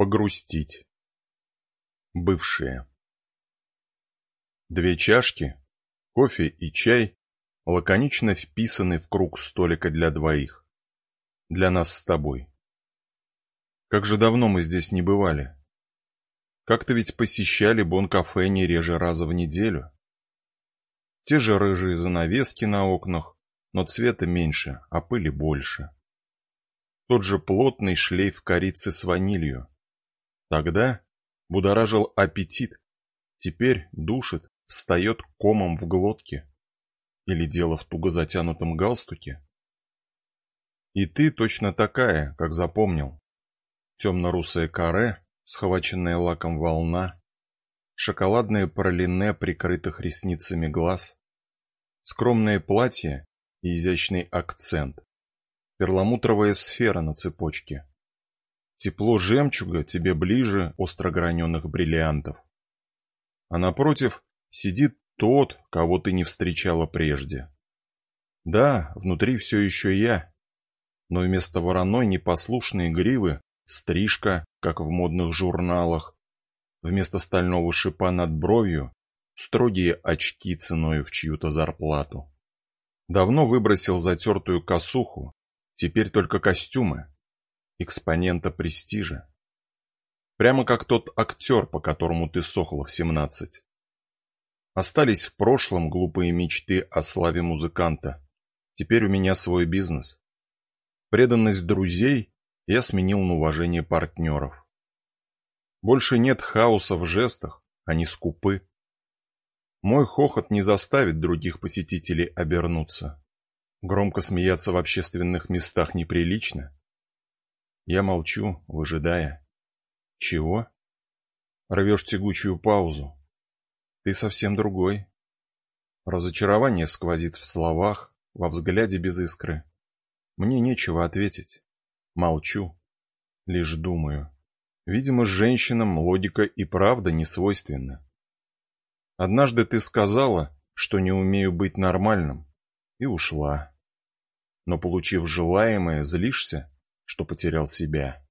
Погрустить. Бывшие. Две чашки, кофе и чай лаконично вписаны в круг столика для двоих. Для нас с тобой. Как же давно мы здесь не бывали. Как-то ведь посещали Бон-кафе не реже раза в неделю. Те же рыжие занавески на окнах, но цвета меньше, а пыли больше. Тот же плотный шлейф корицы с ванилью. Тогда будоражил аппетит, теперь душит, встает комом в глотке. Или дело в туго затянутом галстуке? И ты точно такая, как запомнил. Темно-русое каре, схваченная лаком волна, шоколадное пролине прикрытых ресницами глаз, скромное платье и изящный акцент, перламутровая сфера на цепочке. Тепло жемчуга тебе ближе острограненных бриллиантов. А напротив сидит тот, кого ты не встречала прежде. Да, внутри все еще я, но вместо вороной непослушной гривы стрижка, как в модных журналах, вместо стального шипа над бровью строгие очки ценою в чью-то зарплату. Давно выбросил затертую косуху, теперь только костюмы, экспонента престижа. Прямо как тот актер, по которому ты сохла в семнадцать. Остались в прошлом глупые мечты о славе музыканта. Теперь у меня свой бизнес. Преданность друзей я сменил на уважение партнеров. Больше нет хаоса в жестах, они скупы. Мой хохот не заставит других посетителей обернуться. Громко смеяться в общественных местах неприлично. Я молчу, выжидая. Чего? Рвешь тягучую паузу. Ты совсем другой. Разочарование сквозит в словах, во взгляде без искры. Мне нечего ответить. Молчу. Лишь думаю. Видимо, женщинам логика и правда не свойственна. Однажды ты сказала, что не умею быть нормальным, и ушла. Но получив желаемое, злишься, что потерял себя.